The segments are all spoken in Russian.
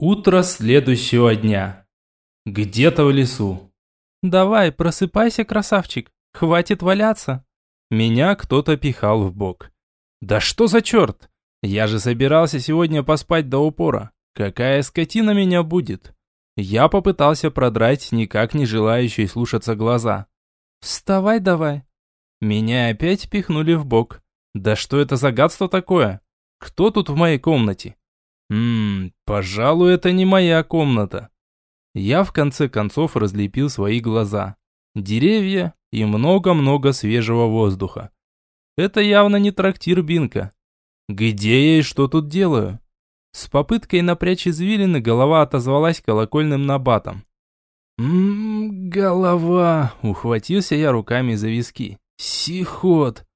Утро следующего дня. Где-то в лесу. «Давай, просыпайся, красавчик, хватит валяться!» Меня кто-то пихал в бок. «Да что за черт? Я же собирался сегодня поспать до упора. Какая скотина меня будет?» Я попытался продрать никак не желающие слушаться глаза. «Вставай давай!» Меня опять пихнули в бок. «Да что это за гадство такое? Кто тут в моей комнате?» Ммм, пожалуй, это не моя комната. Я в конце концов разлепил свои глаза. Деревья и много-много свежего воздуха. Это явно не трактир Бинка. Где я и что тут делаю? С попыткой напрячь извилины голова отозвалась колокольным набатом. «Ммм, голова!» – ухватился я руками за виски. «Сихот!»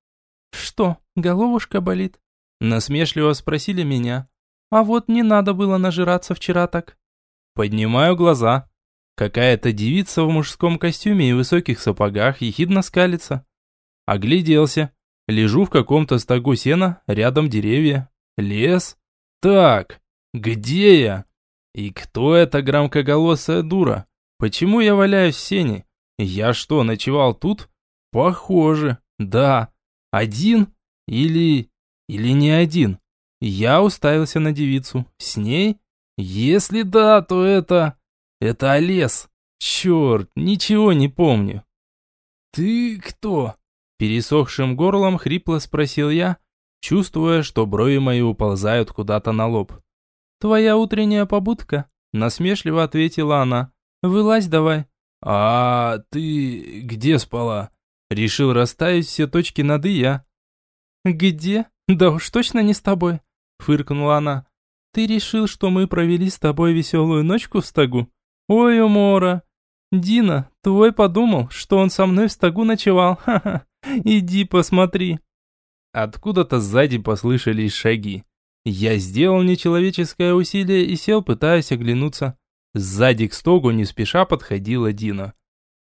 «Что, головушка болит?» – насмешливо спросили меня. А вот не надо было нажираться вчера так. Поднимаю глаза. Какая-то девица в мужском костюме и высоких сапогах ехидно скалится. Огляделся. Лежу в каком-то стогу сена, рядом деревья. Лес. Так, где я? И кто эта громкоголосая дура? Почему я валяюсь в сене? Я что, ночевал тут? Похоже, да. Один? Или... или не один? Я уставился на девицу. С ней? Если да, то это... Это Олес. Черт, ничего не помню. «Ты кто?» Пересохшим горлом хрипло спросил я, чувствуя, что брови мои уползают куда-то на лоб. «Твоя утренняя побудка?» Насмешливо ответила она. «Вылазь давай». «А ты где спала?» Решил расставить все точки над «и» я. «Где? Да уж точно не с тобой фыркнула она. «Ты решил, что мы провели с тобой веселую ночку в стогу? Ой, умора! Дина, твой подумал, что он со мной в стогу ночевал. Ха-ха! Иди посмотри!» Откуда-то сзади послышались шаги. Я сделал нечеловеческое усилие и сел, пытаясь оглянуться. Сзади к стогу не спеша подходила Дина.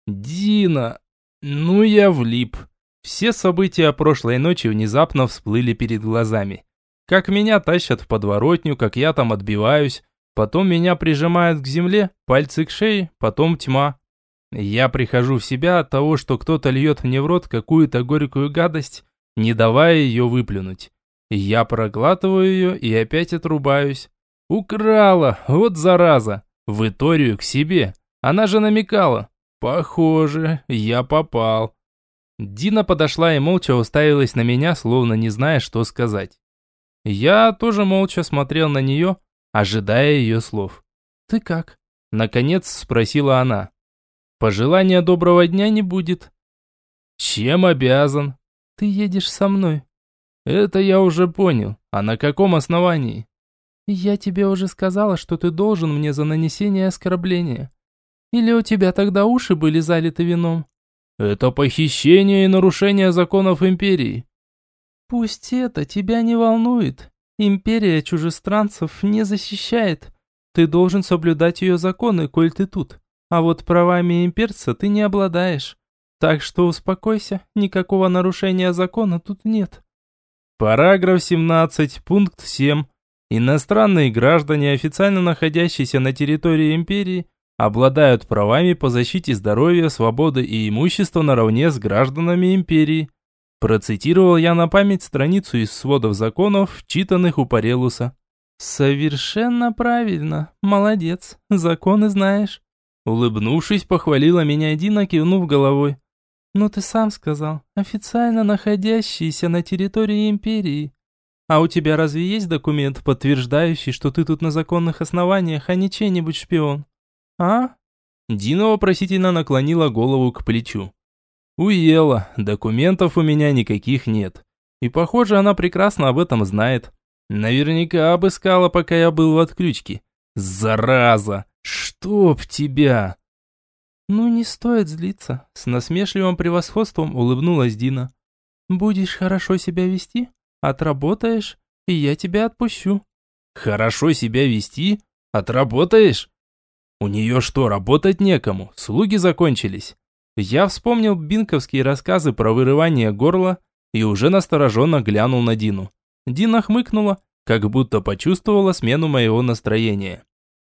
«Дина! Ну я влип!» Все события прошлой ночи внезапно всплыли перед глазами. Как меня тащат в подворотню, как я там отбиваюсь. Потом меня прижимают к земле, пальцы к шее, потом тьма. Я прихожу в себя от того, что кто-то льет мне в рот какую-то горькую гадость, не давая ее выплюнуть. Я проглатываю ее и опять отрубаюсь. Украла, вот зараза. В Иторию к себе. Она же намекала. Похоже, я попал. Дина подошла и молча уставилась на меня, словно не зная, что сказать. Я тоже молча смотрел на нее, ожидая ее слов. «Ты как?» – наконец спросила она. «Пожелания доброго дня не будет». «Чем обязан?» «Ты едешь со мной». «Это я уже понял. А на каком основании?» «Я тебе уже сказала, что ты должен мне за нанесение оскорбления. Или у тебя тогда уши были залиты вином?» «Это похищение и нарушение законов империи. Пусть это тебя не волнует. Империя чужестранцев не защищает. Ты должен соблюдать ее законы, коль ты тут. А вот правами имперца ты не обладаешь. Так что успокойся, никакого нарушения закона тут нет. Параграф 17, пункт 7. Иностранные граждане, официально находящиеся на территории империи, обладают правами по защите здоровья, свободы и имущества наравне с гражданами империи. Процитировал я на память страницу из сводов законов, читанных у Парелуса. «Совершенно правильно. Молодец. Законы знаешь». Улыбнувшись, похвалила меня Дина, кивнув головой. «Ну ты сам сказал, официально находящийся на территории империи. А у тебя разве есть документ, подтверждающий, что ты тут на законных основаниях, а не чей-нибудь шпион? А?» Дина вопросительно наклонила голову к плечу. Уела, документов у меня никаких нет. И похоже, она прекрасно об этом знает. Наверняка обыскала, пока я был в отключке. Зараза! Чтоб тебя! Ну, не стоит злиться. С насмешливым превосходством улыбнулась Дина. Будешь хорошо себя вести, отработаешь, и я тебя отпущу. Хорошо себя вести? Отработаешь? У нее что, работать некому? Слуги закончились? Я вспомнил бинковские рассказы про вырывание горла и уже настороженно глянул на Дину. Дина хмыкнула, как будто почувствовала смену моего настроения.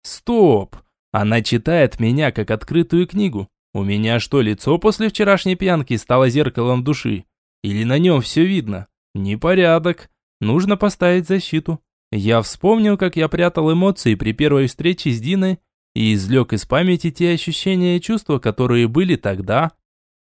Стоп! Она читает меня как открытую книгу. У меня что, лицо после вчерашней пьянки стало зеркалом души? Или на нем все видно? Непорядок. Нужно поставить защиту. Я вспомнил, как я прятал эмоции при первой встрече с Диной и извлек из памяти те ощущения и чувства, которые были тогда.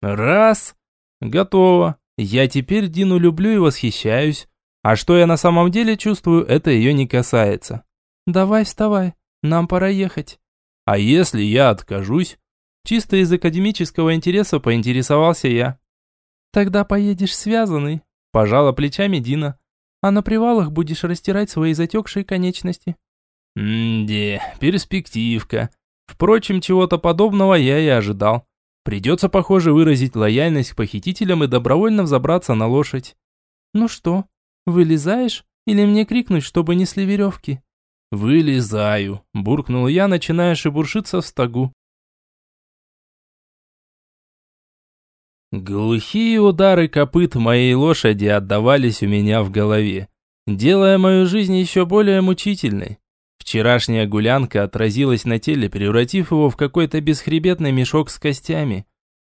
Раз. Готово. Я теперь Дину люблю и восхищаюсь. А что я на самом деле чувствую, это ее не касается. Давай вставай, нам пора ехать. А если я откажусь? Чисто из академического интереса поинтересовался я. Тогда поедешь связанный, пожала плечами Дина. А на привалах будешь растирать свои затекшие конечности. Мде, перспективка. Впрочем, чего-то подобного я и ожидал. Придется, похоже, выразить лояльность к похитителям и добровольно взобраться на лошадь. Ну что, вылезаешь или мне крикнуть, чтобы несли веревки? «Вылезаю», – буркнул я, начиная шебуршиться в стогу. Глухие удары копыт моей лошади отдавались у меня в голове, делая мою жизнь еще более мучительной. Вчерашняя гулянка отразилась на теле, превратив его в какой-то бесхребетный мешок с костями.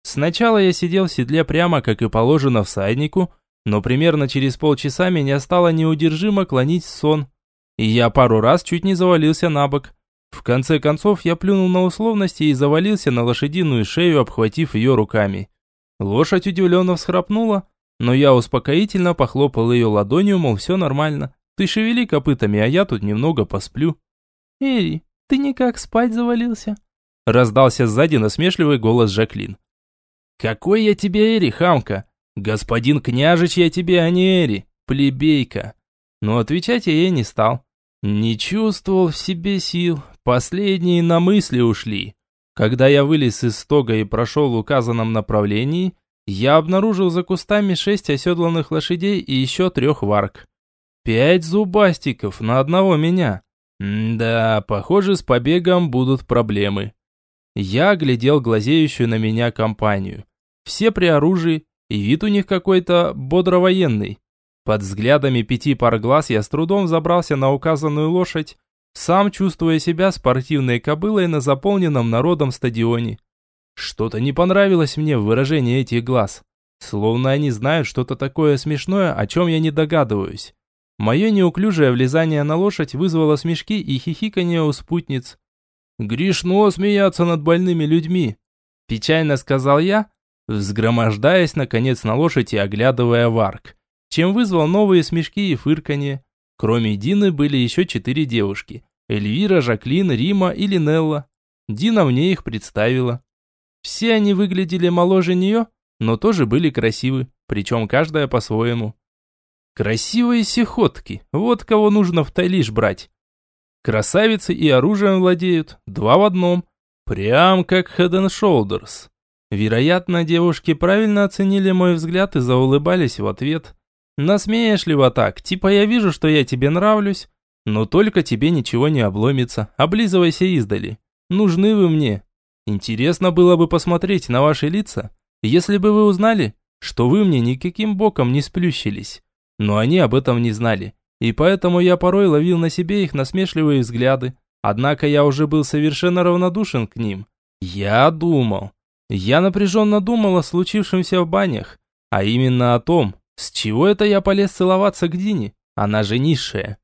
Сначала я сидел в седле прямо, как и положено всаднику, но примерно через полчаса меня стало неудержимо клонить сон. И я пару раз чуть не завалился на бок. В конце концов я плюнул на условности и завалился на лошадиную шею, обхватив ее руками. Лошадь удивленно всхрапнула, но я успокоительно похлопал ее ладонью, мол, все нормально. Ты шевели копытами, а я тут немного посплю. «Эри, ты никак спать завалился?» Раздался сзади насмешливый голос Жаклин. «Какой я тебе Эри, хамка? Господин княжич я тебе, а не Эри, плебейка». Но отвечать я ей не стал. Не чувствовал в себе сил, последние на мысли ушли. Когда я вылез из стога и прошел в указанном направлении, я обнаружил за кустами шесть оседланных лошадей и еще трех варк. Пять зубастиков на одного меня. М да, похоже, с побегом будут проблемы. Я оглядел глазеющую на меня компанию. Все при оружии, и вид у них какой-то бодровоенный. Под взглядами пяти пар глаз я с трудом забрался на указанную лошадь сам чувствуя себя спортивной кобылой на заполненном народом стадионе. Что-то не понравилось мне в выражении этих глаз. Словно они знают что-то такое смешное, о чем я не догадываюсь. Мое неуклюжее влезание на лошадь вызвало смешки и хихиканье у спутниц. «Грешно смеяться над больными людьми», – печально сказал я, взгромождаясь наконец на лошадь и оглядывая варк, чем вызвал новые смешки и фырканье. Кроме Дины были еще четыре девушки. Эльвира, Жаклин, Рима и Линелла. Дина мне их представила. Все они выглядели моложе нее, но тоже были красивы, причем каждая по-своему. Красивые сихотки, вот кого нужно в Тайлиш брать. Красавицы и оружием владеют, два в одном, прям как Head and Shoulders. Вероятно, девушки правильно оценили мой взгляд и заулыбались в ответ. Насмешливо так, типа я вижу, что я тебе нравлюсь, но только тебе ничего не обломится, облизывайся издали. Нужны вы мне. Интересно было бы посмотреть на ваши лица, если бы вы узнали, что вы мне никаким боком не сплющились. Но они об этом не знали, и поэтому я порой ловил на себе их насмешливые взгляды. Однако я уже был совершенно равнодушен к ним. Я думал. Я напряженно думал о случившемся в банях, а именно о том, с чего это я полез целоваться к Дине? Она же низшая.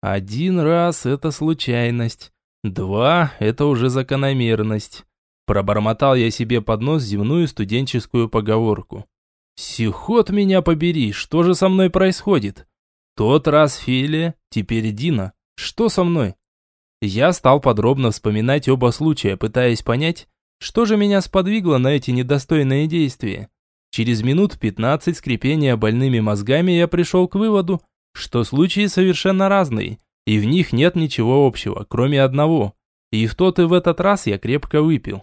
Один раз это случайность. Два – это уже закономерность. Пробормотал я себе под нос земную студенческую поговорку. «Сихот меня побери, что же со мной происходит? Тот раз Фелия, теперь Дина. Что со мной?» Я стал подробно вспоминать оба случая, пытаясь понять, что же меня сподвигло на эти недостойные действия. Через минут 15 скрипения больными мозгами я пришел к выводу, что случаи совершенно разные, и в них нет ничего общего, кроме одного. И в тот и в этот раз я крепко выпил.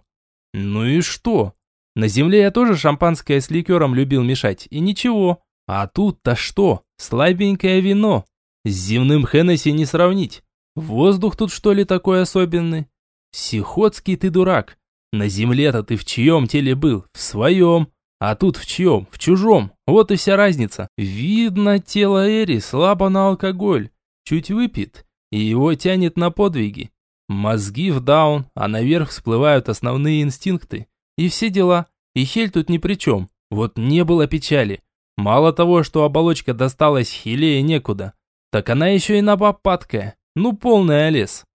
Ну и что? На земле я тоже шампанское с ликером любил мешать, и ничего. А тут-то что? Слабенькое вино. С земным Хеннесси не сравнить. Воздух тут что ли такой особенный? Сихотский ты дурак. На земле-то ты в чьем теле был? В своем. А тут в чьем? В чужом. Вот и вся разница. Видно, тело Эри слабо на алкоголь. Чуть выпит, и его тянет на подвиги. Мозги в даун, а наверх всплывают основные инстинкты. И все дела. И Хель тут ни при чем. Вот не было печали. Мало того, что оболочка досталась Хилее некуда, так она еще и напопадкая. Ну, полная лес.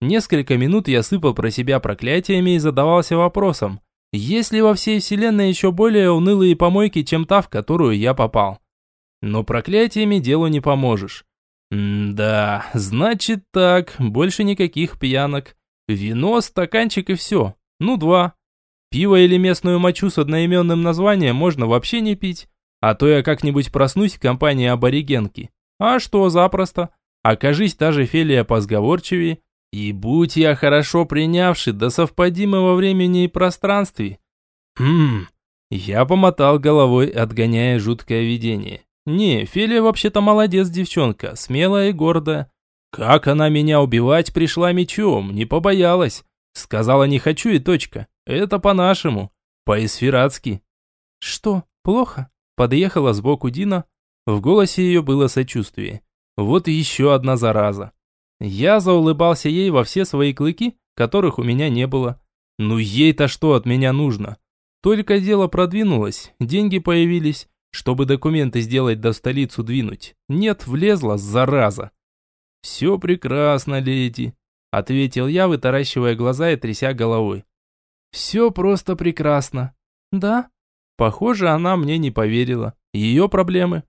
Несколько минут я сыпал про себя проклятиями и задавался вопросом, есть ли во всей вселенной еще более унылые помойки, чем та, в которую я попал. Но проклятиями делу не поможешь. Да, значит так, больше никаких пьянок. Вино, стаканчик и все. Ну, два. Пиво или местную мочу с одноименным названием можно вообще не пить. А то я как-нибудь проснусь в компании аборигенки. А что, запросто. Окажись та же Фелия позговорчивее. И будь я хорошо принявший до совпадимы во времени и пространстве. Хм, я помотал головой, отгоняя жуткое видение. Не, Фелия вообще-то молодец девчонка, смелая и гордая. Как она меня убивать пришла мечом, не побоялась. Сказала не хочу и точка. Это по-нашему, по-эсфиратски. Что, плохо? Подъехала сбоку Дина. В голосе ее было сочувствие. Вот еще одна зараза. Я заулыбался ей во все свои клыки, которых у меня не было. Ну ей-то что от меня нужно? Только дело продвинулось, деньги появились, чтобы документы сделать до столицу двинуть. Нет, влезла, зараза. Все прекрасно, леди, ответил я, вытаращивая глаза и тряся головой. Все просто прекрасно. Да? Похоже, она мне не поверила. Ее проблемы.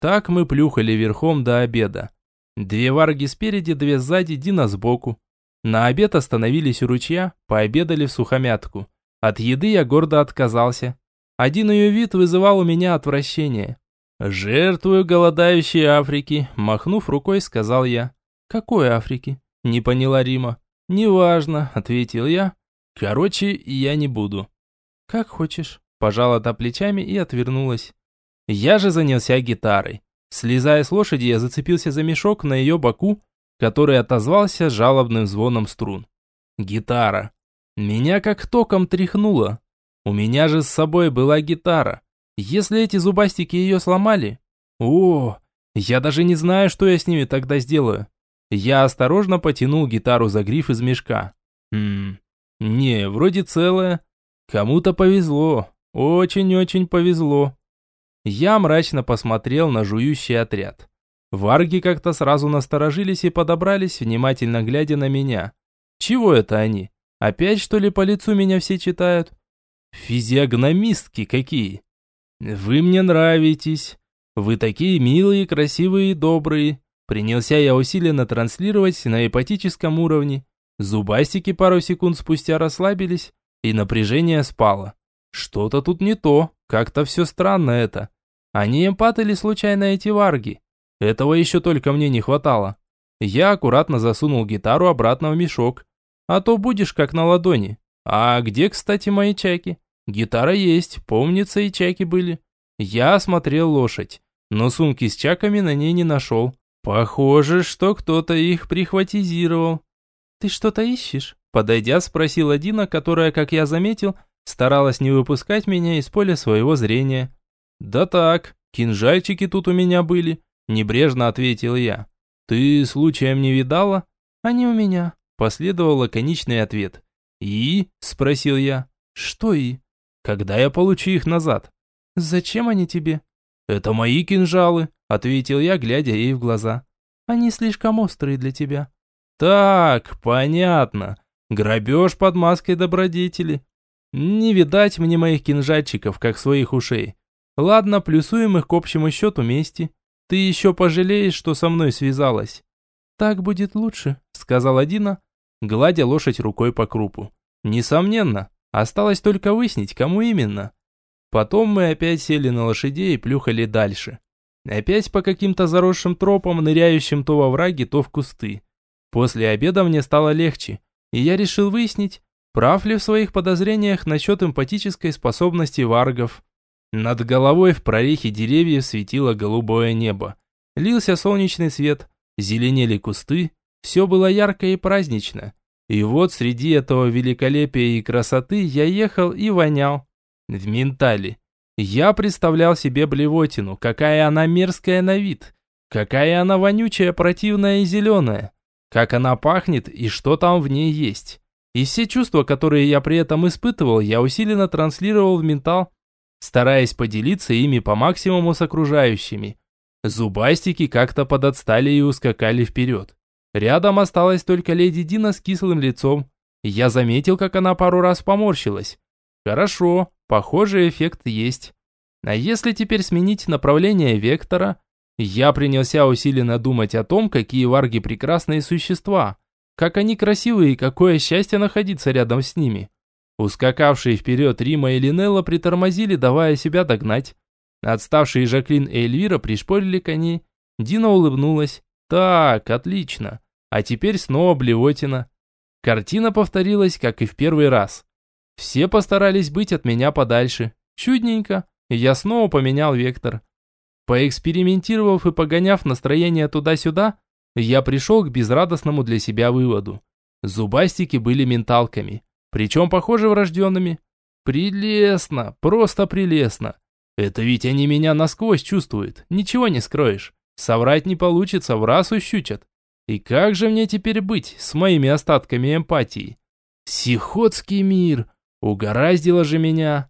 Так мы плюхали верхом до обеда. Две варги спереди, две сзади, Дина сбоку. На обед остановились у ручья, пообедали в сухомятку. От еды я гордо отказался. Один ее вид вызывал у меня отвращение. «Жертвую голодающей Африки», махнув рукой, сказал я. «Какой Африки?» Не поняла Рима. «Неважно», ответил я. «Короче, я не буду». «Как хочешь», пожала та плечами и отвернулась. Я же занялся гитарой. Слезая с лошади, я зацепился за мешок на ее боку, который отозвался жалобным звоном струн. Гитара. Меня как током тряхнуло. У меня же с собой была гитара. Если эти зубастики ее сломали... О, я даже не знаю, что я с ними тогда сделаю. Я осторожно потянул гитару за гриф из мешка. Хм, не, вроде целая. Кому-то повезло. Очень-очень повезло. Я мрачно посмотрел на жующий отряд. Варги как-то сразу насторожились и подобрались, внимательно глядя на меня. Чего это они? Опять что ли по лицу меня все читают? Физиогномистки какие. Вы мне нравитесь. Вы такие милые, красивые и добрые. Принялся я усиленно транслировать на ипотическом уровне. Зубастики пару секунд спустя расслабились, и напряжение спало. Что-то тут не то, как-то все странно это. Они эмпаты ли случайно эти варги? Этого еще только мне не хватало. Я аккуратно засунул гитару обратно в мешок. А то будешь как на ладони. А где, кстати, мои чаки? Гитара есть, помнится, и чаки были. Я осмотрел лошадь, но сумки с чаками на ней не нашел. Похоже, что кто-то их прихватизировал. «Ты что-то ищешь?» Подойдя, спросила Дина, которая, как я заметил, старалась не выпускать меня из поля своего зрения. «Да так, кинжальчики тут у меня были», – небрежно ответил я. «Ты случаем не видала?» «Они у меня», – последовал лаконичный ответ. «И?» – спросил я. «Что «и?» «Когда я получу их назад?» «Зачем они тебе?» «Это мои кинжалы», – ответил я, глядя ей в глаза. «Они слишком острые для тебя». «Так, понятно. Грабеж под маской добродетели. Не видать мне моих кинжальчиков, как своих ушей. Ладно, плюсуем их к общему счету вместе. Ты еще пожалеешь, что со мной связалась. Так будет лучше, сказала Дина, гладя лошадь рукой по крупу. Несомненно, осталось только выяснить, кому именно. Потом мы опять сели на лошадей и плюхали дальше. Опять по каким-то заросшим тропам, ныряющим то во враги, то в кусты. После обеда мне стало легче, и я решил выяснить, Прав ли в своих подозрениях насчет эмпатической способности варгов? Над головой в прорехе деревьев светило голубое небо. Лился солнечный свет, зеленели кусты, все было ярко и празднично. И вот среди этого великолепия и красоты я ехал и вонял. В ментале. Я представлял себе блевотину, какая она мерзкая на вид, какая она вонючая, противная и зеленая. Как она пахнет и что там в ней есть. И все чувства, которые я при этом испытывал, я усиленно транслировал в ментал, стараясь поделиться ими по максимуму с окружающими. Зубастики как-то подотстали и ускакали вперед. Рядом осталась только леди Дина с кислым лицом. Я заметил, как она пару раз поморщилась. Хорошо, похожий эффект есть. А если теперь сменить направление вектора, я принялся усиленно думать о том, какие варги прекрасные существа, как они красивые и какое счастье находиться рядом с ними. Ускакавшие вперед Рима и Линелла притормозили, давая себя догнать. Отставшие Жаклин и Эльвира пришпорили коней. Дина улыбнулась. «Так, отлично. А теперь снова блевотина». Картина повторилась, как и в первый раз. Все постарались быть от меня подальше. Чудненько. Я снова поменял вектор. Поэкспериментировав и погоняв настроение туда-сюда, я пришел к безрадостному для себя выводу. Зубастики были менталками, причем, похоже, врожденными. Прелестно, просто прелестно. Это ведь они меня насквозь чувствуют, ничего не скроешь. Соврать не получится, в раз ущучат. И как же мне теперь быть с моими остатками эмпатии? Сихотский мир, угораздило же меня.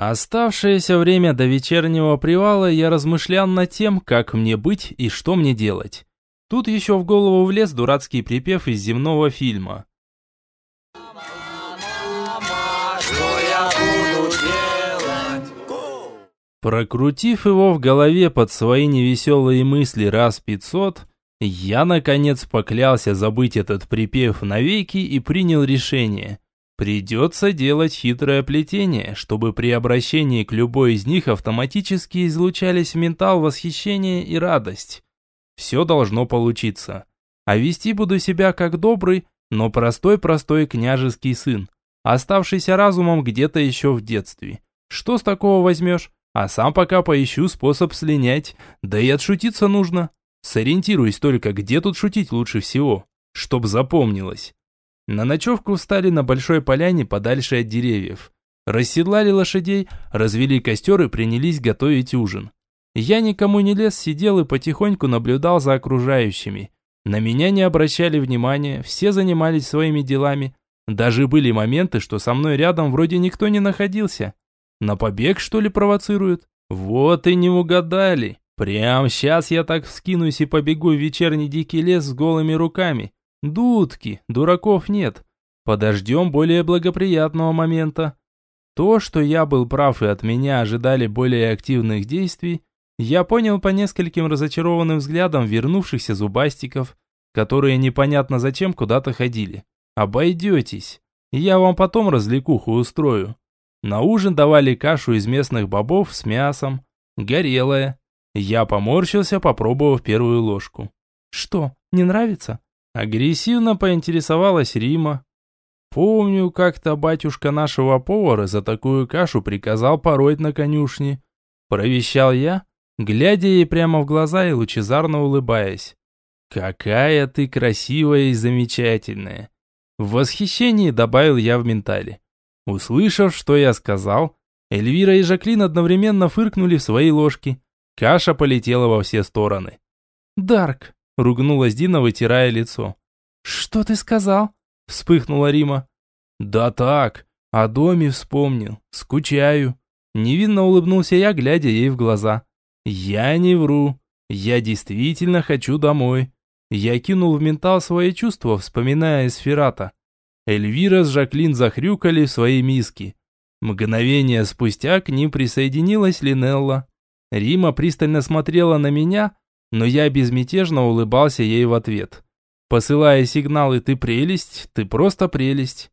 Оставшееся время до вечернего привала я размышлял над тем, как мне быть и что мне делать. Тут еще в голову влез дурацкий припев из земного фильма. Прокрутив его в голове под свои невеселые мысли раз пятьсот, я наконец поклялся забыть этот припев навеки и принял решение – Придется делать хитрое плетение, чтобы при обращении к любой из них автоматически излучались в ментал восхищение и радость. Все должно получиться. А вести буду себя как добрый, но простой-простой княжеский сын, оставшийся разумом где-то еще в детстве. Что с такого возьмешь? А сам пока поищу способ слинять, да и отшутиться нужно. Сориентируюсь только, где тут шутить лучше всего, чтоб запомнилось. На ночевку встали на большой поляне подальше от деревьев. Расседлали лошадей, развели костер и принялись готовить ужин. Я никому не лез, сидел и потихоньку наблюдал за окружающими. На меня не обращали внимания, все занимались своими делами. Даже были моменты, что со мной рядом вроде никто не находился. На побег, что ли, провоцируют? Вот и не угадали. Прям сейчас я так вскинусь и побегу в вечерний дикий лес с голыми руками. Дудки, дураков нет. Подождем более благоприятного момента. То, что я был прав и от меня ожидали более активных действий, я понял по нескольким разочарованным взглядам вернувшихся зубастиков, которые непонятно зачем куда-то ходили. Обойдетесь. Я вам потом развлекуху устрою. На ужин давали кашу из местных бобов с мясом. Горелая. Я поморщился, попробовав первую ложку. Что, не нравится? Агрессивно поинтересовалась Рима. Помню, как-то батюшка нашего повара за такую кашу приказал пороть на конюшне. Провещал я, глядя ей прямо в глаза и лучезарно улыбаясь. «Какая ты красивая и замечательная!» В восхищении добавил я в ментале. Услышав, что я сказал, Эльвира и Жаклин одновременно фыркнули в свои ложки. Каша полетела во все стороны. «Дарк, Ругнулась Дина, вытирая лицо. «Что ты сказал?» Вспыхнула Рима. «Да так, о доме вспомнил. Скучаю». Невинно улыбнулся я, глядя ей в глаза. «Я не вру. Я действительно хочу домой». Я кинул в ментал свои чувства, вспоминая эсферата. Эльвира с Жаклин захрюкали в свои миски. Мгновение спустя к ним присоединилась Линелла. Рима пристально смотрела на меня, но я безмятежно улыбался ей в ответ. Посылая сигналы «ты прелесть», «ты просто прелесть».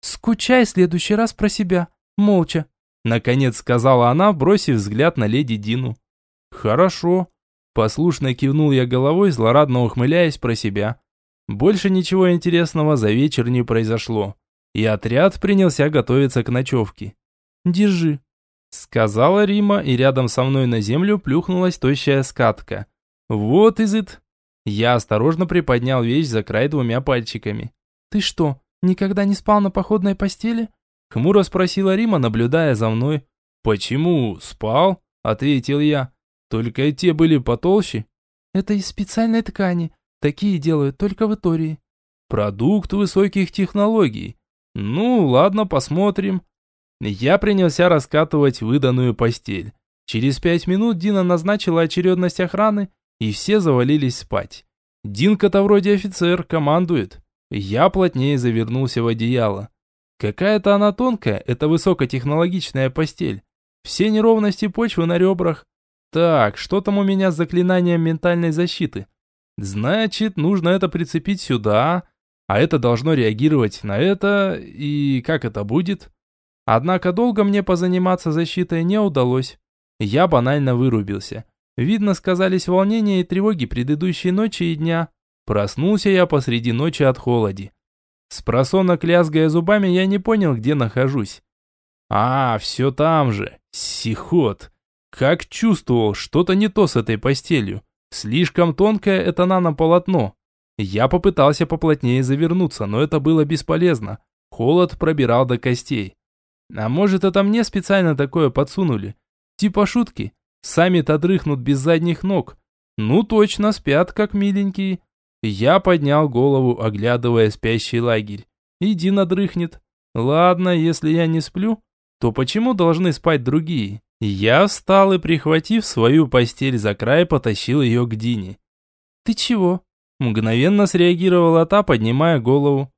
«Скучай в следующий раз про себя, молча», наконец сказала она, бросив взгляд на леди Дину. «Хорошо», послушно кивнул я головой, злорадно ухмыляясь про себя. Больше ничего интересного за вечер не произошло, и отряд принялся готовиться к ночевке. «Держи», Сказала Рима, и рядом со мной на землю плюхнулась тощая скатка. Вот изыт. Я осторожно приподнял вещь за край двумя пальчиками. «Ты что, никогда не спал на походной постели?» Хмуро спросила Рима, наблюдая за мной. «Почему? Спал?» – ответил я. «Только те были потолще». «Это из специальной ткани. Такие делают только в Итории. Продукт высоких технологий. Ну, ладно, посмотрим. Я принялся раскатывать выданную постель. Через пять минут Дина назначила очередность охраны, и все завалились спать. Динка-то вроде офицер, командует. Я плотнее завернулся в одеяло. Какая-то она тонкая, эта высокотехнологичная постель. Все неровности почвы на ребрах. Так, что там у меня с заклинанием ментальной защиты? Значит, нужно это прицепить сюда, а это должно реагировать на это, и как это будет? Однако долго мне позаниматься защитой не удалось. Я банально вырубился. Видно, сказались волнения и тревоги предыдущей ночи и дня. Проснулся я посреди ночи от холоди. С просонок лязгая зубами, я не понял, где нахожусь. А, все там же. Сихот. Как чувствовал, что-то не то с этой постелью. Слишком тонкое это нанополотно. Я попытался поплотнее завернуться, но это было бесполезно. Холод пробирал до костей. А может, это мне специально такое подсунули? Типа шутки. Сами-то дрыхнут без задних ног. Ну точно, спят как миленькие. Я поднял голову, оглядывая спящий лагерь. И Дина дрыхнет. Ладно, если я не сплю, то почему должны спать другие? Я встал и, прихватив свою постель за край, потащил ее к Дине. «Ты чего?» Мгновенно среагировала та, поднимая голову.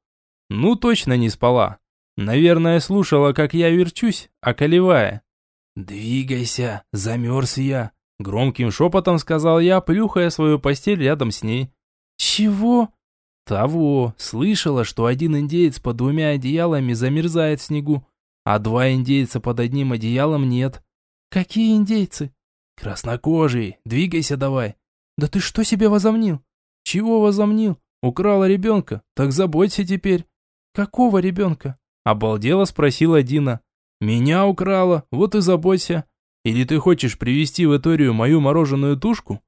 Ну, точно не спала. Наверное, слушала, как я верчусь, околевая. «Двигайся, замерз я», — громким шепотом сказал я, плюхая свою постель рядом с ней. «Чего?» «Того. Слышала, что один индеец под двумя одеялами замерзает в снегу, а два индейца под одним одеялом нет». «Какие индейцы?» «Краснокожие. Двигайся давай». «Да ты что себе возомнил?» «Чего возомнил? Украла ребенка. Так заботься теперь». «Какого ребенка?» Обалдела спросила Дина. «Меня украла, вот и заботься. Или ты хочешь привести в Эторию мою мороженую тушку?»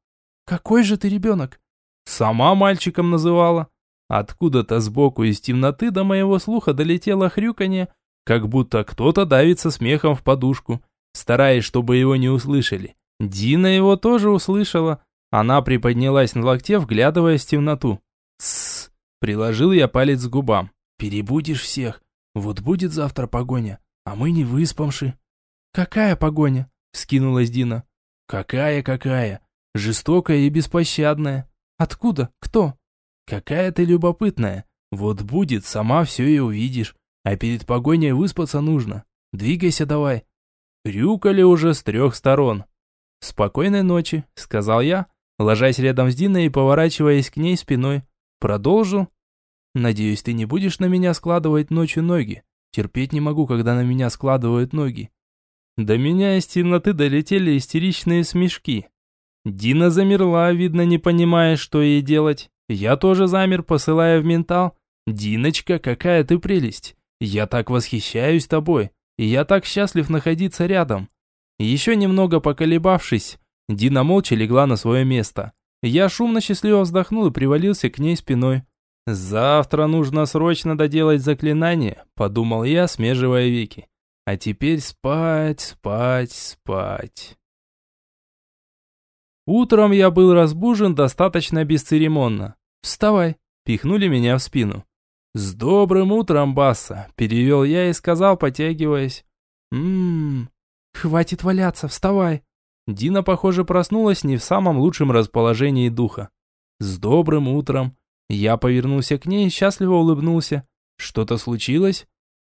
«Какой же ты ребенок?» Сама мальчиком называла. Откуда-то сбоку из темноты до моего слуха долетело хрюканье, как будто кто-то давится смехом в подушку, стараясь, чтобы его не услышали. Дина его тоже услышала. Она приподнялась на локте, вглядываясь в темноту. «Тссс!» – приложил я палец к губам. «Перебудешь всех. Вот будет завтра погоня, а мы не выспамши». «Какая погоня?» – скинулась Дина. «Какая-какая? Жестокая и беспощадная. Откуда? Кто? Какая ты любопытная. Вот будет, сама все и увидишь. А перед погоней выспаться нужно. Двигайся давай. Рюкали уже с трех сторон. Спокойной ночи, сказал я, ложась рядом с Диной и поворачиваясь к ней спиной. Продолжил. Надеюсь, ты не будешь на меня складывать ночью ноги. Терпеть не могу, когда на меня складывают ноги. До меня из темноты долетели истеричные смешки. Дина замерла, видно, не понимая, что ей делать. Я тоже замер, посылая в ментал. «Диночка, какая ты прелесть! Я так восхищаюсь тобой, я так счастлив находиться рядом!» Еще немного поколебавшись, Дина молча легла на свое место. Я шумно счастливо вздохнул и привалился к ней спиной. «Завтра нужно срочно доделать заклинание», – подумал я, смеживая веки. «А теперь спать, спать, спать». Утром я был разбужен достаточно бесцеремонно. «Вставай!» – пихнули меня в спину. «С добрым утром, Басса!» – перевел я и сказал, потягиваясь. «Ммм, хватит валяться, вставай!» Дина, похоже, проснулась не в самом лучшем расположении духа. «С добрым утром!» Я повернулся к ней и счастливо улыбнулся. «Что-то случилось?»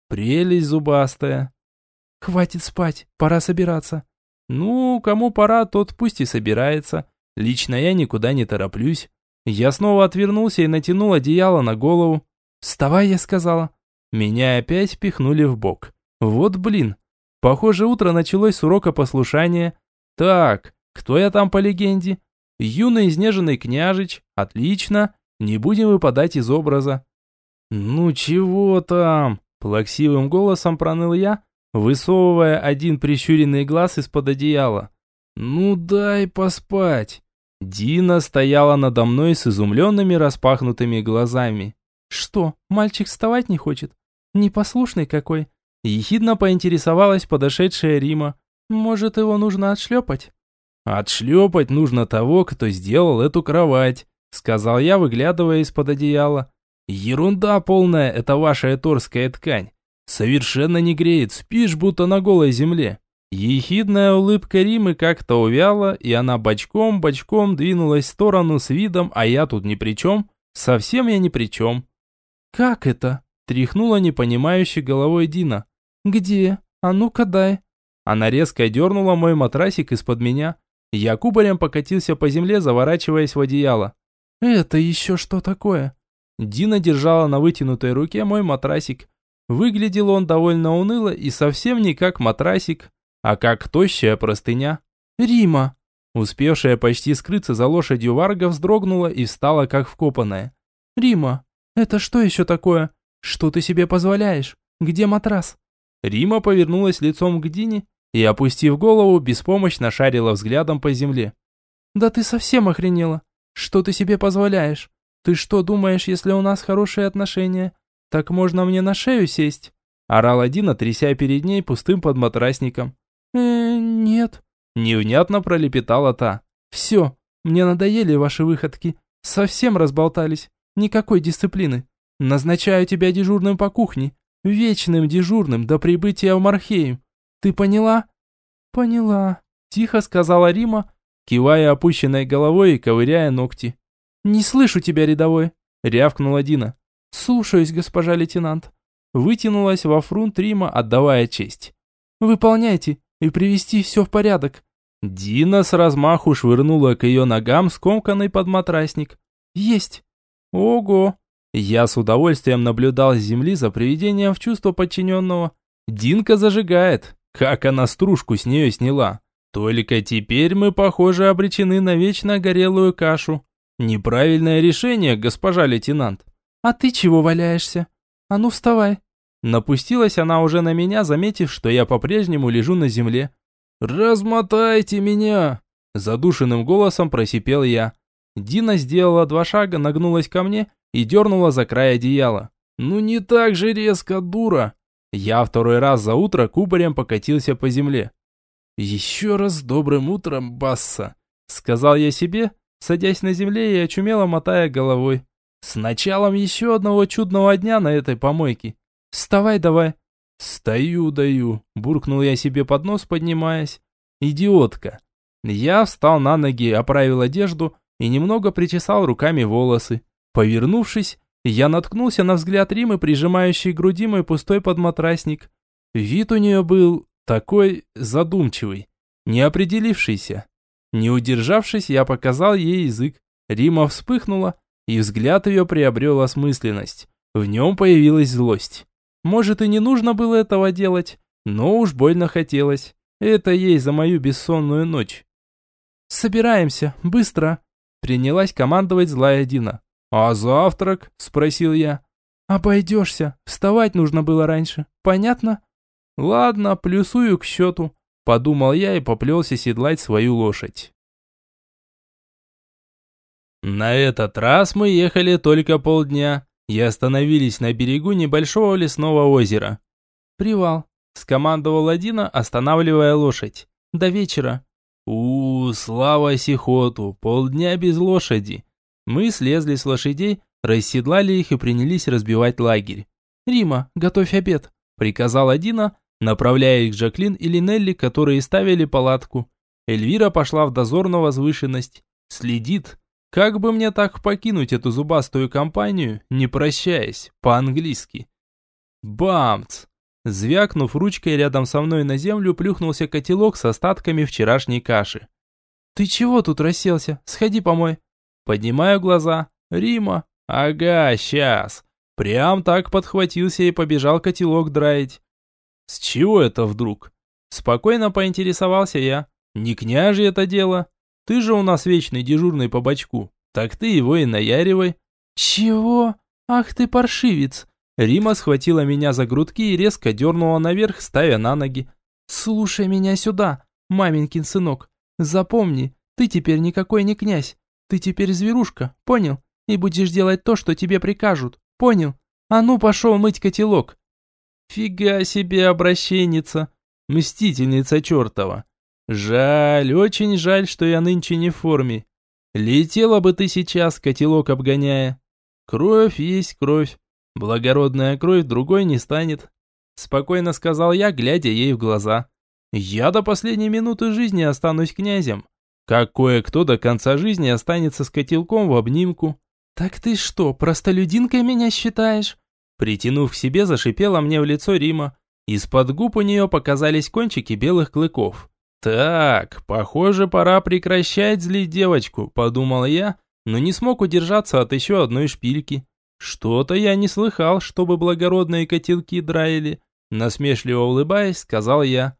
«Прелесть зубастая!» «Хватит спать, пора собираться!» Ну, кому пора, тот пусть и собирается. Лично я никуда не тороплюсь. Я снова отвернулся и натянул одеяло на голову. «Вставай», я сказала. Меня опять пихнули в бок. Вот блин. Похоже, утро началось с урока послушания. Так, кто я там по легенде? Юный изнеженный княжич. Отлично. Не будем выпадать из образа. Ну чего там? Плаксивым голосом проныл я, высовывая один прищуренный глаз из-под одеяла. «Ну дай поспать!» Дина стояла надо мной с изумленными распахнутыми глазами. «Что, мальчик вставать не хочет? Непослушный какой?» Ехидно поинтересовалась подошедшая Рима. «Может, его нужно отшлепать?» «Отшлепать нужно того, кто сделал эту кровать», сказал я, выглядывая из-под одеяла. Ерунда полная, это ваша эторская ткань. Совершенно не греет, спишь будто на голой земле. Ехидная улыбка Римы как-то увяла, и она бочком-бочком двинулась в сторону с видом, а я тут ни при чем, совсем я ни при чем. «Как это?» – тряхнула непонимающе головой Дина. «Где? А ну-ка дай». Она резко дернула мой матрасик из-под меня. Я кубарем покатился по земле, заворачиваясь в одеяло. «Это еще что такое?» Дина держала на вытянутой руке мой матрасик. Выглядел он довольно уныло и совсем не как матрасик, а как тощая простыня. «Рима!» Успевшая почти скрыться за лошадью Варга вздрогнула и встала как вкопанная. «Рима, это что еще такое? Что ты себе позволяешь? Где матрас?» Рима повернулась лицом к Дине и, опустив голову, беспомощно шарила взглядом по земле. «Да ты совсем охренела! Что ты себе позволяешь? Ты что думаешь, если у нас хорошие отношения, так можно мне на шею сесть?» Орала Дина, тряся перед ней пустым подматрасником э нет». Невнятно пролепетала та. «Все, мне надоели ваши выходки. Совсем разболтались. Никакой дисциплины. Назначаю тебя дежурным по кухне. Вечным дежурным до прибытия в Мархею. Ты поняла?» «Поняла», – тихо сказала Рима, кивая опущенной головой и ковыряя ногти. «Не слышу тебя, рядовой», – рявкнула Дина. «Слушаюсь, госпожа лейтенант». Вытянулась во фрунт Рима, отдавая честь. «Выполняйте и привести все в порядок». Дина с размаху швырнула к ее ногам скомканный подматрасник. «Есть». «Ого!» Я с удовольствием наблюдал с земли за приведением в чувство подчиненного. Динка зажигает. Как она стружку с нее сняла. Только теперь мы, похоже, обречены на вечно горелую кашу. Неправильное решение, госпожа лейтенант. А ты чего валяешься? А ну вставай. Напустилась она уже на меня, заметив, что я по-прежнему лежу на земле. «Размотайте меня!» Задушенным голосом просипел я. Дина сделала два шага, нагнулась ко мне и дернула за край одеяла. «Ну не так же резко, дура!» Я второй раз за утро кубарем покатился по земле. «Еще раз добрым утром, Басса!» Сказал я себе, садясь на земле и очумело мотая головой. С началом еще одного чудного дня на этой помойке. Вставай давай. Стою даю, буркнул я себе под нос, поднимаясь. Идиотка. Я встал на ноги, оправил одежду и немного причесал руками волосы. Повернувшись, я наткнулся на взгляд Римы, прижимающей к груди мой пустой подматрасник. Вид у нее был такой задумчивый, неопределившийся. Не удержавшись, я показал ей язык. Рима вспыхнула, и взгляд ее приобрел осмысленность. В нем появилась злость. Может и не нужно было этого делать, но уж больно хотелось. Это ей за мою бессонную ночь. «Собираемся, быстро!» Принялась командовать злая Дина. «А завтрак?» – спросил я. «Обойдешься, вставать нужно было раньше, понятно?» «Ладно, плюсую к счету», – подумал я и поплелся седлать свою лошадь. На этот раз мы ехали только полдня и остановились на берегу небольшого лесного озера. «Привал», – скомандовал Ладина, останавливая лошадь. «До вечера». у, -у слава Сихоту, полдня без лошади. Мы слезли с лошадей, расседлали их и принялись разбивать лагерь. «Рима, готовь обед», – приказала Дина, направляя их Жаклин и Линелли, которые ставили палатку. Эльвира пошла в дозор на возвышенность. Следит, как бы мне так покинуть эту зубастую компанию, не прощаясь, по-английски? Бамц! Звякнув ручкой рядом со мной на землю, плюхнулся котелок с остатками вчерашней каши. «Ты чего тут расселся? Сходи помой». Поднимаю глаза. «Рима?» «Ага, сейчас». Прям так подхватился и побежал котелок драить. С чего это вдруг? Спокойно поинтересовался я. Не княжье это дело. Ты же у нас вечный дежурный по бачку. Так ты его и наяривай». «Чего? Ах ты паршивец!» Рима схватила меня за грудки и резко дернула наверх, ставя на ноги. «Слушай меня сюда, маменькин сынок. Запомни, ты теперь никакой не князь. Ты теперь зверушка, понял? И будешь делать то, что тебе прикажут, понял? А ну пошел мыть котелок». «Фига себе обращенница, мстительница чертова. Жаль, очень жаль, что я нынче не в форме. Летела бы ты сейчас, котелок обгоняя. Кровь есть кровь. Благородная кровь другой не станет. Спокойно сказал я, глядя ей в глаза. Я до последней минуты жизни останусь князем. Как кое-кто до конца жизни останется с котелком в обнимку. «Так ты что, простолюдинкой меня считаешь?» Притянув к себе, зашипела мне в лицо Рима. Из-под губ у нее показались кончики белых клыков. «Так, похоже, пора прекращать злить девочку», – подумал я, но не смог удержаться от еще одной шпильки. Что-то я не слыхал, чтобы благородные котелки драили. Насмешливо улыбаясь, сказал я.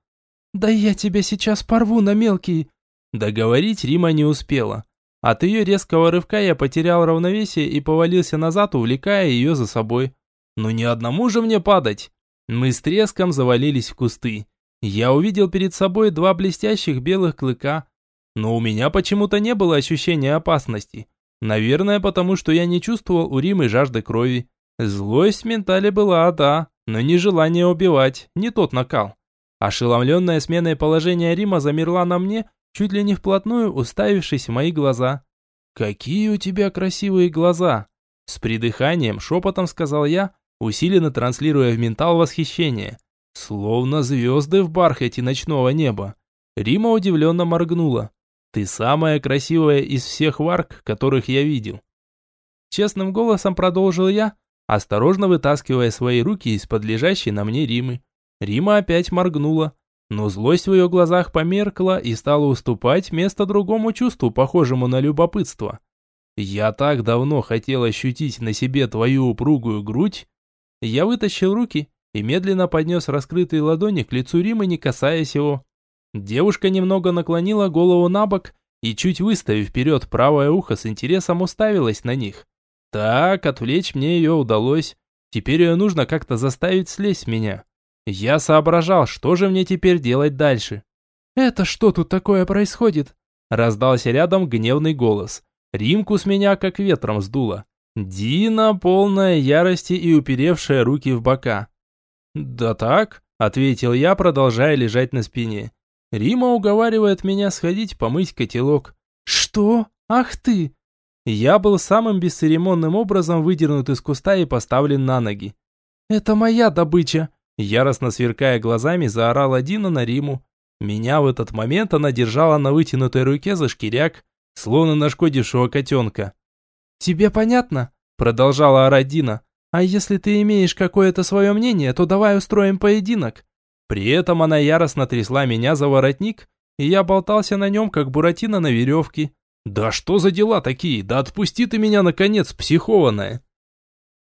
«Да я тебя сейчас порву на мелкие». Договорить Рима не успела. От ее резкого рывка я потерял равновесие и повалился назад, увлекая ее за собой. «Ну не одному же мне падать!» Мы с треском завалились в кусты. Я увидел перед собой два блестящих белых клыка, но у меня почему-то не было ощущения опасности. Наверное, потому что я не чувствовал у Римы жажды крови. Злость в ментале была, да, но не желание убивать, не тот накал. Ошеломленная сменой положения Рима замерла на мне, чуть ли не вплотную уставившись в мои глаза. «Какие у тебя красивые глаза!» С придыханием, шепотом сказал я, усиленно транслируя в ментал восхищение. Словно звезды в бархате ночного неба. Рима удивленно моргнула. «Ты самая красивая из всех варк, которых я видел». Честным голосом продолжил я, осторожно вытаскивая свои руки из-под лежащей на мне Римы. Рима опять моргнула, но злость в ее глазах померкла и стала уступать место другому чувству, похожему на любопытство. «Я так давно хотел ощутить на себе твою упругую грудь». Я вытащил руки и медленно поднес раскрытые ладони к лицу Римы, не касаясь его. Девушка немного наклонила голову на бок и, чуть выставив вперед правое ухо, с интересом уставилась на них. Так, отвлечь мне ее удалось. Теперь ее нужно как-то заставить слезть меня. Я соображал, что же мне теперь делать дальше. «Это что тут такое происходит?» Раздался рядом гневный голос. Римку с меня как ветром сдуло. Дина, полная ярости и уперевшая руки в бока. «Да так», – ответил я, продолжая лежать на спине. Рима уговаривает меня сходить помыть котелок. «Что? Ах ты!» Я был самым бесцеремонным образом выдернут из куста и поставлен на ноги. «Это моя добыча!» Яростно сверкая глазами, заорала Дина на Риму. Меня в этот момент она держала на вытянутой руке за шкиряк, словно нашкодившего котенка. «Тебе понятно?» Продолжала орать Дина. А если ты имеешь какое-то свое мнение, то давай устроим поединок». При этом она яростно трясла меня за воротник, и я болтался на нем, как буратино на веревке. «Да что за дела такие? Да отпусти ты меня, наконец, психованная!»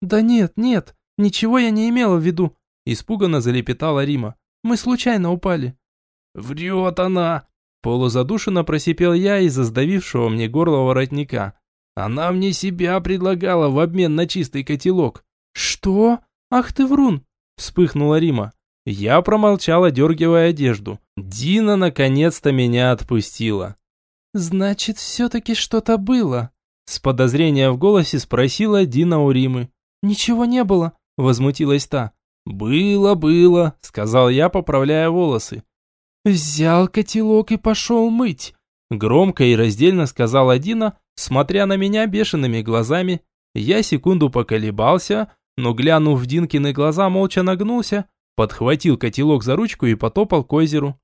«Да нет, нет, ничего я не имела в виду», – испуганно залепетала Рима. «Мы случайно упали». «Врет она!» – полузадушенно просипел я из-за сдавившего мне горло воротника. «Она мне себя предлагала в обмен на чистый котелок. «Что? Ах ты врун!» – вспыхнула Рима. Я промолчала, дергивая одежду. Дина наконец-то меня отпустила. «Значит, все-таки что-то было?» С подозрением в голосе спросила Дина у Римы. «Ничего не было», – возмутилась та. «Было, было», – сказал я, поправляя волосы. «Взял котелок и пошел мыть», – громко и раздельно сказала Дина, смотря на меня бешеными глазами. Я секунду поколебался, но, глянув в Динкины глаза, молча нагнулся, подхватил котелок за ручку и потопал к озеру.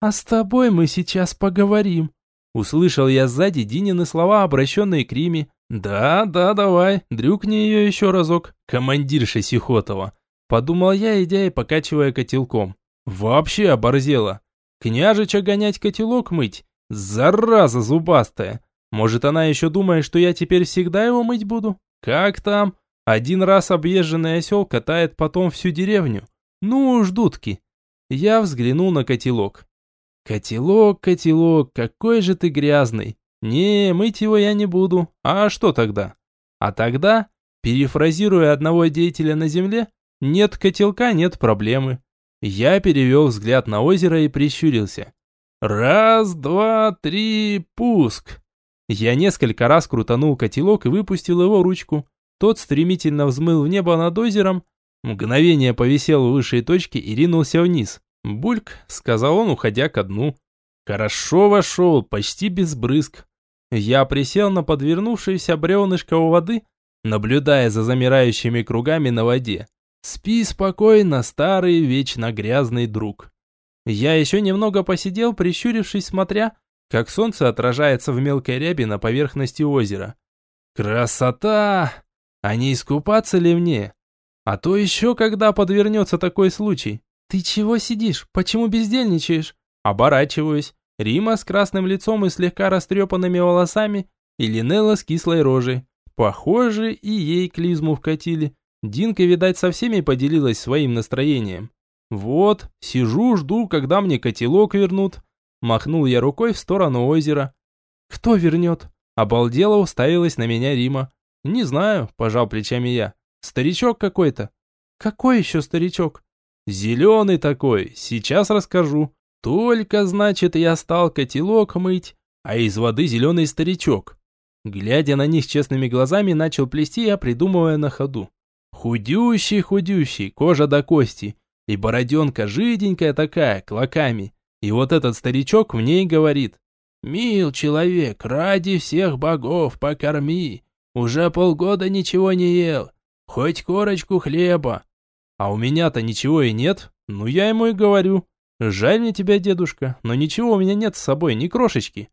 «А с тобой мы сейчас поговорим», Услышал я сзади Динины слова, обращенные к Риме. «Да, да, давай, дрюкни ее еще разок, командирша Сихотова», подумал я, идя и покачивая котелком. Вообще оборзела. Княжича гонять котелок мыть? Зараза зубастая. Может, она еще думает, что я теперь всегда его мыть буду? Как там? Один раз объезженный осел катает потом всю деревню. Ну уж, дудки. Я взглянул на котелок. Котелок, котелок, какой же ты грязный. Не, мыть его я не буду. А что тогда? А тогда, перефразируя одного деятеля на земле, нет котелка, нет проблемы. Я перевел взгляд на озеро и прищурился. Раз, два, три, пуск. Я несколько раз крутанул котелок и выпустил его ручку. Тот стремительно взмыл в небо над озером, мгновение повисел в высшей точке и ринулся вниз. «Бульк», — сказал он, уходя ко дну. «Хорошо вошел, почти без брызг. Я присел на подвернувшееся бревнышко у воды, наблюдая за замирающими кругами на воде. Спи спокойно, старый вечно грязный друг. Я еще немного посидел, прищурившись, смотря, как солнце отражается в мелкой ряби на поверхности озера. Красота! А не искупаться ли мне? А то еще когда подвернется такой случай. Ты чего сидишь? Почему бездельничаешь? Оборачиваюсь. Рима с красным лицом и слегка растрепанными волосами, и Линелла с кислой рожей. Похоже, и ей клизму вкатили. Динка, видать, со всеми поделилась своим настроением. Вот, сижу, жду, когда мне котелок вернут. Махнул я рукой в сторону озера. Кто вернет? Обалдела уставилась на меня Рима. Не знаю, пожал плечами я. Старичок какой-то. Какой еще старичок? Зеленый такой, сейчас расскажу. Только, значит, я стал котелок мыть, а из воды зеленый старичок. Глядя на них честными глазами, начал плести я, придумывая на ходу. Худющий-худющий, кожа до кости, и бороденка жиденькая такая, клоками. И вот этот старичок в ней говорит. «Мил человек, ради всех богов покорми. Уже полгода ничего не ел, хоть корочку хлеба». А у меня-то ничего и нет, ну я ему и говорю. Жаль мне тебя, дедушка, но ничего у меня нет с собой, ни крошечки.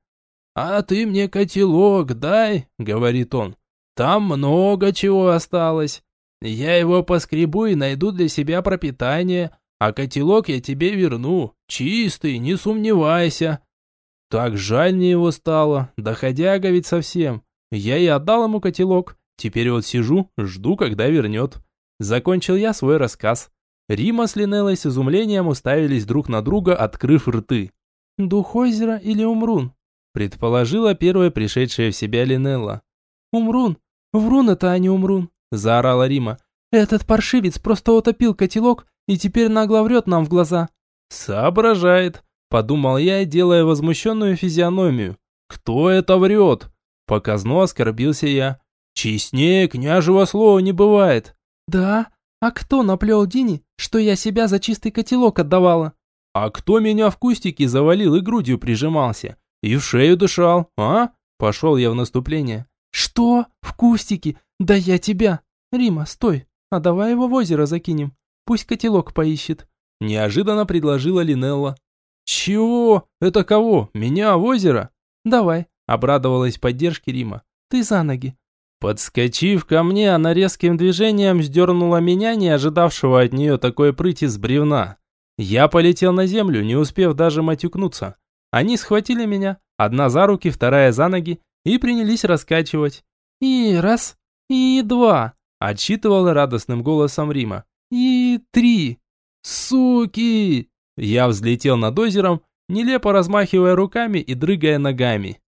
А ты мне котелок дай, говорит он. Там много чего осталось. Я его поскребу и найду для себя пропитание, а котелок я тебе верну, чистый, не сомневайся. Так жаль мне его стало, доходяга ведь совсем. Я и отдал ему котелок, теперь вот сижу, жду, когда вернет. Закончил я свой рассказ. Рима с Линеллой с изумлением уставились друг на друга, открыв рты. «Дух озера или Умрун?» предположила первая пришедшая в себя Линелла. «Умрун! Врун это, а не Умрун!» заорала Рима. «Этот паршивец просто утопил котелок и теперь нагло врет нам в глаза». «Соображает», подумал я, делая возмущенную физиономию. «Кто это врет?» Показно оскорбился я. «Честнее княжего слова не бывает». «Да? А кто наплел Дине, что я себя за чистый котелок отдавала?» «А кто меня в кустике завалил и грудью прижимался? И в шею дышал, а?» Пошел я в наступление. «Что? В кустике? Да я тебя!» «Рима, стой, а давай его в озеро закинем. Пусть котелок поищет». Неожиданно предложила Линелла. «Чего? Это кого? Меня в озеро?» «Давай», обрадовалась поддержке Рима. «Ты за ноги». Подскочив ко мне, она резким движением сдернула меня, не ожидавшего от нее такой прыти с бревна. Я полетел на землю, не успев даже матюкнуться. Они схватили меня, одна за руки, вторая за ноги, и принялись раскачивать. И раз, и два, отчитывала радостным голосом Рима. И три. Суки! Я взлетел над озером, нелепо размахивая руками и дрыгая ногами.